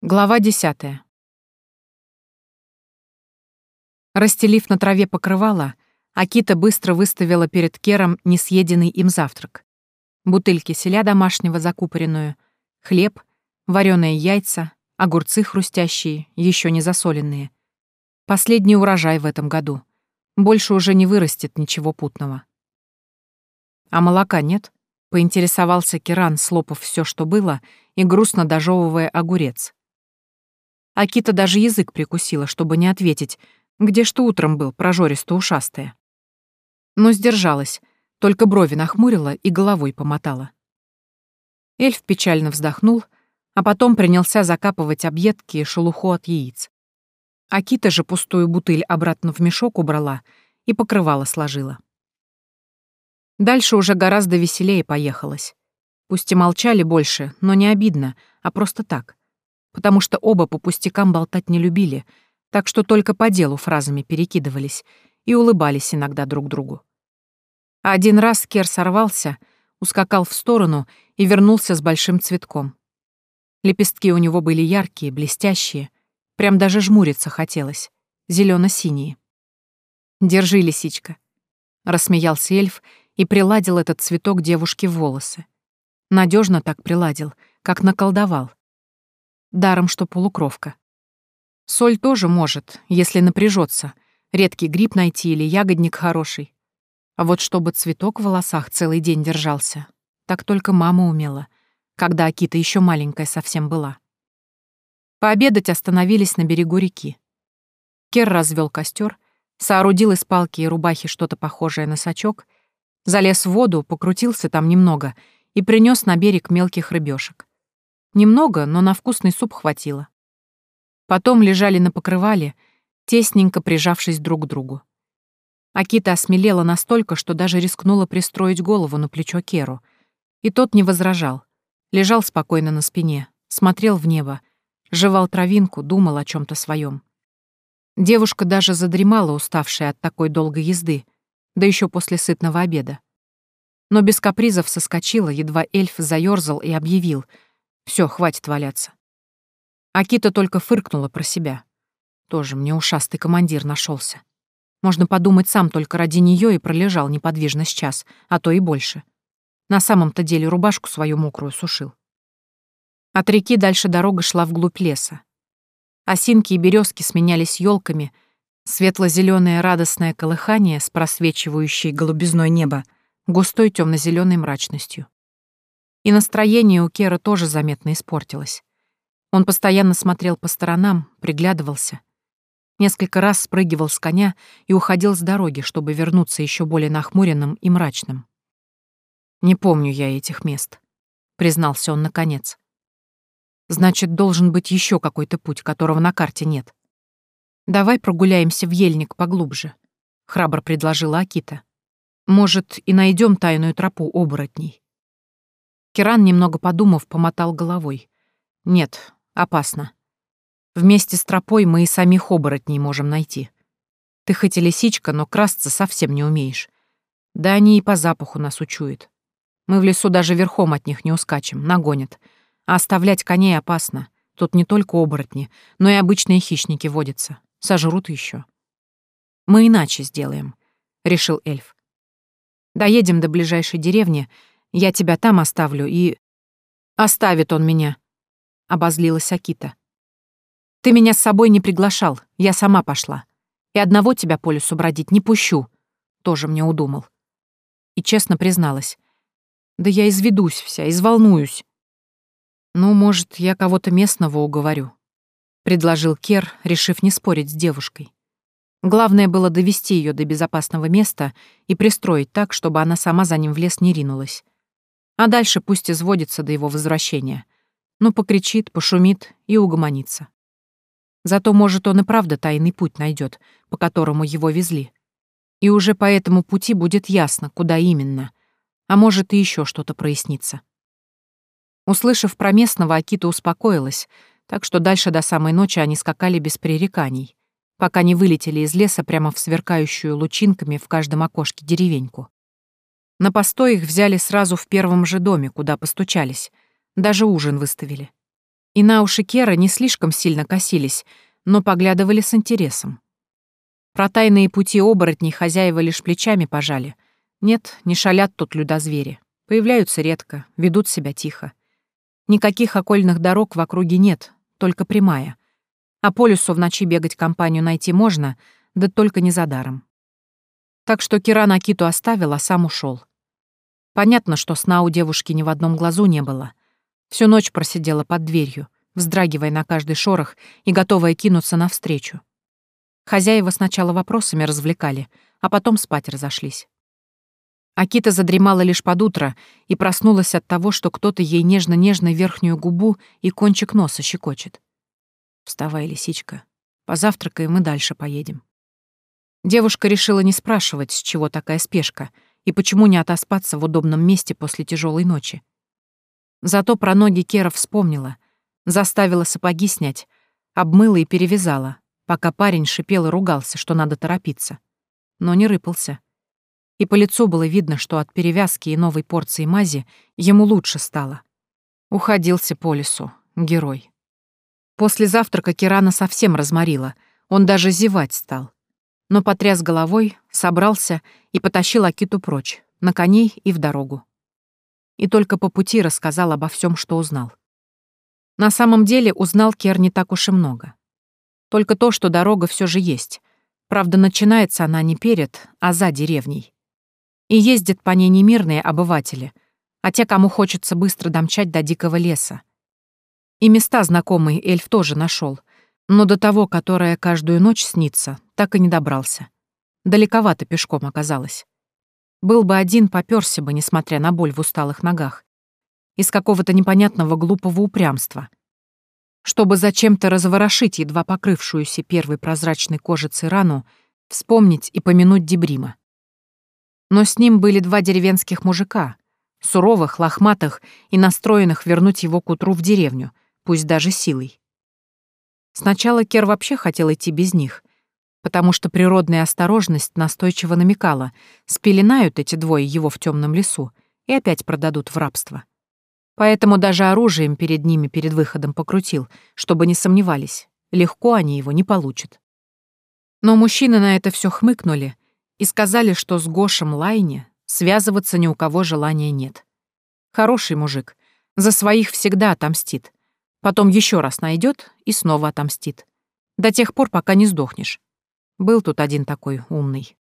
Глава десятая. Расстелив на траве покрывало, Акита быстро выставила перед Кером несъеденный им завтрак. Бутыль киселя домашнего закупоренную, хлеб, вареные яйца, огурцы хрустящие, еще не засоленные. Последний урожай в этом году. Больше уже не вырастет ничего путного. А молока нет? Поинтересовался Керан, слопав все, что было, и грустно дожевывая огурец. Акита даже язык прикусила, чтобы не ответить, где что утром был, прожористо-ушастая. Но сдержалась, только брови нахмурила и головой помотала. Эльф печально вздохнул, а потом принялся закапывать объедки и шелуху от яиц. Акита же пустую бутыль обратно в мешок убрала и покрывало сложила. Дальше уже гораздо веселее поехалось. Пусть и молчали больше, но не обидно, а просто так потому что оба по пустякам болтать не любили, так что только по делу фразами перекидывались и улыбались иногда друг другу. А один раз Кер сорвался, ускакал в сторону и вернулся с большим цветком. Лепестки у него были яркие, блестящие, прям даже жмуриться хотелось, зелено синие «Держи, лисичка», — рассмеялся эльф и приладил этот цветок девушке в волосы. Надежно так приладил, как наколдовал, даром что полукровка. Соль тоже может, если напряжется, редкий гриб найти или ягодник хороший. А вот чтобы цветок в волосах целый день держался, так только мама умела, когда Акита еще маленькая совсем была. Пообедать остановились на берегу реки. Кер развел костер, соорудил из палки и рубахи что-то похожее на сачок, залез в воду, покрутился там немного и принес на берег мелких рыбешек. Немного, но на вкусный суп хватило. Потом лежали на покрывале, тесненько прижавшись друг к другу. Акита осмелела настолько, что даже рискнула пристроить голову на плечо Керу. И тот не возражал. Лежал спокойно на спине, смотрел в небо, жевал травинку, думал о чем то своем. Девушка даже задремала, уставшая от такой долгой езды, да еще после сытного обеда. Но без капризов соскочила, едва эльф заёрзал и объявил — все, хватит валяться. Акита только фыркнула про себя. Тоже мне ушастый командир нашелся. Можно подумать, сам только ради нее и пролежал неподвижно с час, а то и больше. На самом-то деле рубашку свою мокрую сушил. От реки дальше дорога шла вглубь леса. Осинки и березки сменялись елками, светло-зеленое радостное колыхание с просвечивающей голубизной неба, густой темно-зеленой мрачностью. И настроение у Кера тоже заметно испортилось. Он постоянно смотрел по сторонам, приглядывался. Несколько раз спрыгивал с коня и уходил с дороги, чтобы вернуться еще более нахмуренным и мрачным. «Не помню я этих мест», — признался он наконец. «Значит, должен быть еще какой-то путь, которого на карте нет. Давай прогуляемся в ельник поглубже», — храбро предложила Акита. «Может, и найдем тайную тропу оборотней». Киран, немного подумав, помотал головой. «Нет, опасно. Вместе с тропой мы и самих оборотней можем найти. Ты хоть и лисичка, но красться совсем не умеешь. Да они и по запаху нас учуют. Мы в лесу даже верхом от них не ускачем, нагонят. А оставлять коней опасно. Тут не только оборотни, но и обычные хищники водятся. Сожрут еще. Мы иначе сделаем, — решил эльф. Доедем до ближайшей деревни — я тебя там оставлю и...» «Оставит он меня», — обозлилась Акита. «Ты меня с собой не приглашал, я сама пошла. И одного тебя по лесу бродить не пущу», — тоже мне удумал. И честно призналась. «Да я изведусь вся, изволнуюсь». «Ну, может, я кого-то местного уговорю», — предложил Кер, решив не спорить с девушкой. Главное было довести ее до безопасного места и пристроить так, чтобы она сама за ним в лес не ринулась. А дальше пусть изводится до его возвращения. Ну, покричит, пошумит и угомонится. Зато, может, он и правда тайный путь найдет, по которому его везли. И уже по этому пути будет ясно, куда именно. А может, и еще что-то прояснится. Услышав про местного, Акита успокоилась, так что дальше до самой ночи они скакали без пререканий, пока не вылетели из леса прямо в сверкающую лучинками в каждом окошке деревеньку. На постой их взяли сразу в первом же доме, куда постучались. Даже ужин выставили. И на уши Кера не слишком сильно косились, но поглядывали с интересом. Про тайные пути оборотней хозяева лишь плечами пожали. Нет, не шалят тут людозвери. Появляются редко, ведут себя тихо. Никаких окольных дорог в округе нет, только прямая. А по лесу в ночи бегать компанию найти можно, да только не за даром. Так что Кира Накиту оставил, а сам ушел. Понятно, что сна у девушки ни в одном глазу не было. Всю ночь просидела под дверью, вздрагивая на каждый шорох и готовая кинуться навстречу. Хозяева сначала вопросами развлекали, а потом спать разошлись. Акита задремала лишь под утро и проснулась от того, что кто-то ей нежно-нежно верхнюю губу и кончик носа щекочет. «Вставай, лисичка. Позавтракаем и дальше поедем». Девушка решила не спрашивать, с чего такая спешка и почему не отоспаться в удобном месте после тяжелой ночи. Зато про ноги Кера вспомнила, заставила сапоги снять, обмыла и перевязала, пока парень шипел и ругался, что надо торопиться. Но не рыпался. И по лицу было видно, что от перевязки и новой порции мази ему лучше стало. Уходился по лесу, герой. После завтрака Кирана совсем разморила, он даже зевать стал. Но потряс головой, собрался и потащил Акиту прочь, на коней и в дорогу. И только по пути рассказал обо всем, что узнал. На самом деле узнал Кер не так уж и много. Только то, что дорога все же есть. Правда, начинается она не перед, а за деревней. И ездят по ней не мирные обыватели, а те, кому хочется быстро домчать до дикого леса. И места знакомые эльф тоже нашел, но до того, которое каждую ночь снится, так и не добрался. Далековато пешком оказалось. Был бы один, попёрся бы, несмотря на боль в усталых ногах. Из какого-то непонятного глупого упрямства чтобы зачем-то разворошить едва покрывшуюся первой прозрачной кожицей рану, вспомнить и помянуть Дебрима. Но с ним были два деревенских мужика, суровых, лохматых и настроенных вернуть его к утру в деревню, пусть даже силой. Сначала Кер вообще хотел идти без них, потому что природная осторожность настойчиво намекала, спеленают эти двое его в темном лесу и опять продадут в рабство. Поэтому даже оружием перед ними перед выходом покрутил, чтобы не сомневались, легко они его не получат. Но мужчины на это все хмыкнули и сказали, что с Гошем Лайне связываться ни у кого желания нет. Хороший мужик, за своих всегда отомстит. Потом еще раз найдет и снова отомстит. До тех пор, пока не сдохнешь. Был тут один такой умный.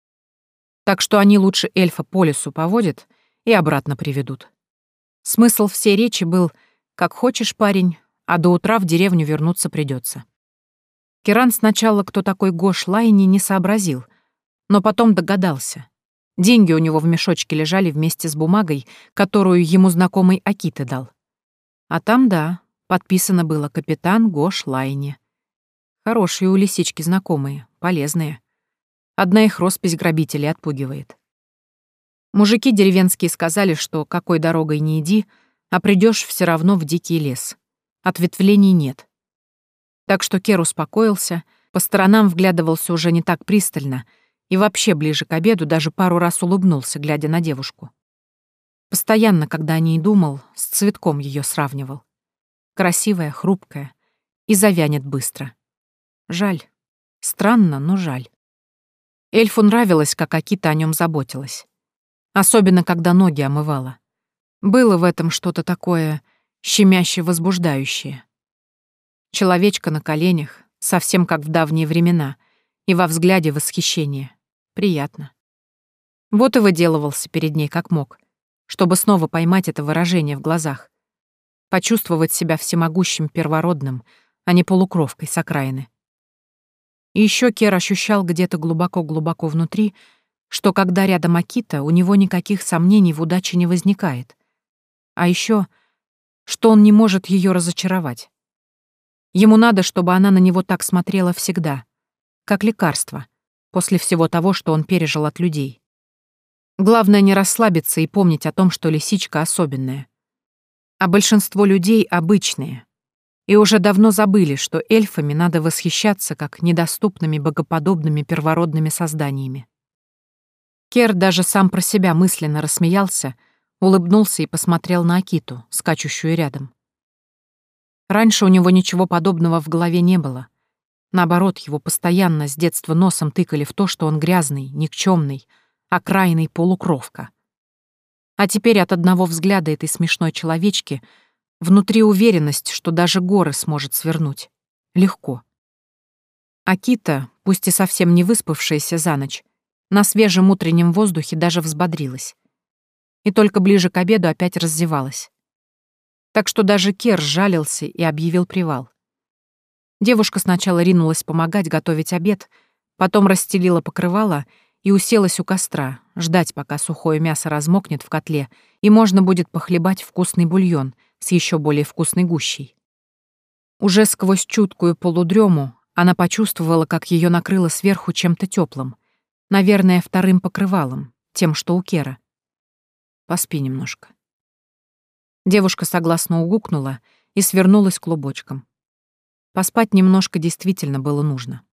Так что они лучше эльфа по лесу поводят и обратно приведут. Смысл всей речи был «как хочешь, парень, а до утра в деревню вернуться придется. Керан сначала, кто такой Гош Лайни, не сообразил, но потом догадался. Деньги у него в мешочке лежали вместе с бумагой, которую ему знакомый Акиты дал. А там, да, подписано было «Капитан Гош Лайни». Хорошие у лисички знакомые, полезные. Одна их роспись грабителей отпугивает. Мужики деревенские сказали, что какой дорогой не иди, а придешь все равно в дикий лес. Ответвлений нет. Так что Кер успокоился, по сторонам вглядывался уже не так пристально и вообще ближе к обеду даже пару раз улыбнулся, глядя на девушку. Постоянно, когда о ней думал, с цветком ее сравнивал. Красивая, хрупкая и завянет быстро. Жаль. Странно, но жаль. Эльфу нравилось, как Акита о нем заботилась особенно когда ноги омывала. Было в этом что-то такое щемяще возбуждающее. Человечка на коленях, совсем как в давние времена, и во взгляде восхищение. Приятно. Вот и выделывался перед ней как мог, чтобы снова поймать это выражение в глазах. Почувствовать себя всемогущим первородным, а не полукровкой с окраины. И еще Кер ощущал где-то глубоко-глубоко внутри, что когда рядом Акита, у него никаких сомнений в удаче не возникает. А еще, что он не может ее разочаровать. Ему надо, чтобы она на него так смотрела всегда, как лекарство, после всего того, что он пережил от людей. Главное не расслабиться и помнить о том, что лисичка особенная. А большинство людей обычные. И уже давно забыли, что эльфами надо восхищаться как недоступными богоподобными первородными созданиями. Кер даже сам про себя мысленно рассмеялся, улыбнулся и посмотрел на Акиту, скачущую рядом. Раньше у него ничего подобного в голове не было. Наоборот, его постоянно с детства носом тыкали в то, что он грязный, никчемный, окраинный полукровка. А теперь от одного взгляда этой смешной человечки внутри уверенность, что даже горы сможет свернуть. Легко. Акита, пусть и совсем не выспавшаяся за ночь, на свежем утреннем воздухе даже взбодрилась. И только ближе к обеду опять раздевалась. Так что даже Кер жалился и объявил привал. Девушка сначала ринулась помогать готовить обед, потом расстелила покрывало и уселась у костра, ждать, пока сухое мясо размокнет в котле, и можно будет похлебать вкусный бульон с еще более вкусной гущей. Уже сквозь чуткую полудрему она почувствовала, как ее накрыло сверху чем-то теплым, наверное, вторым покрывалом, тем, что у Кера. Поспи немножко. Девушка согласно угукнула и свернулась клубочком. Поспать немножко действительно было нужно.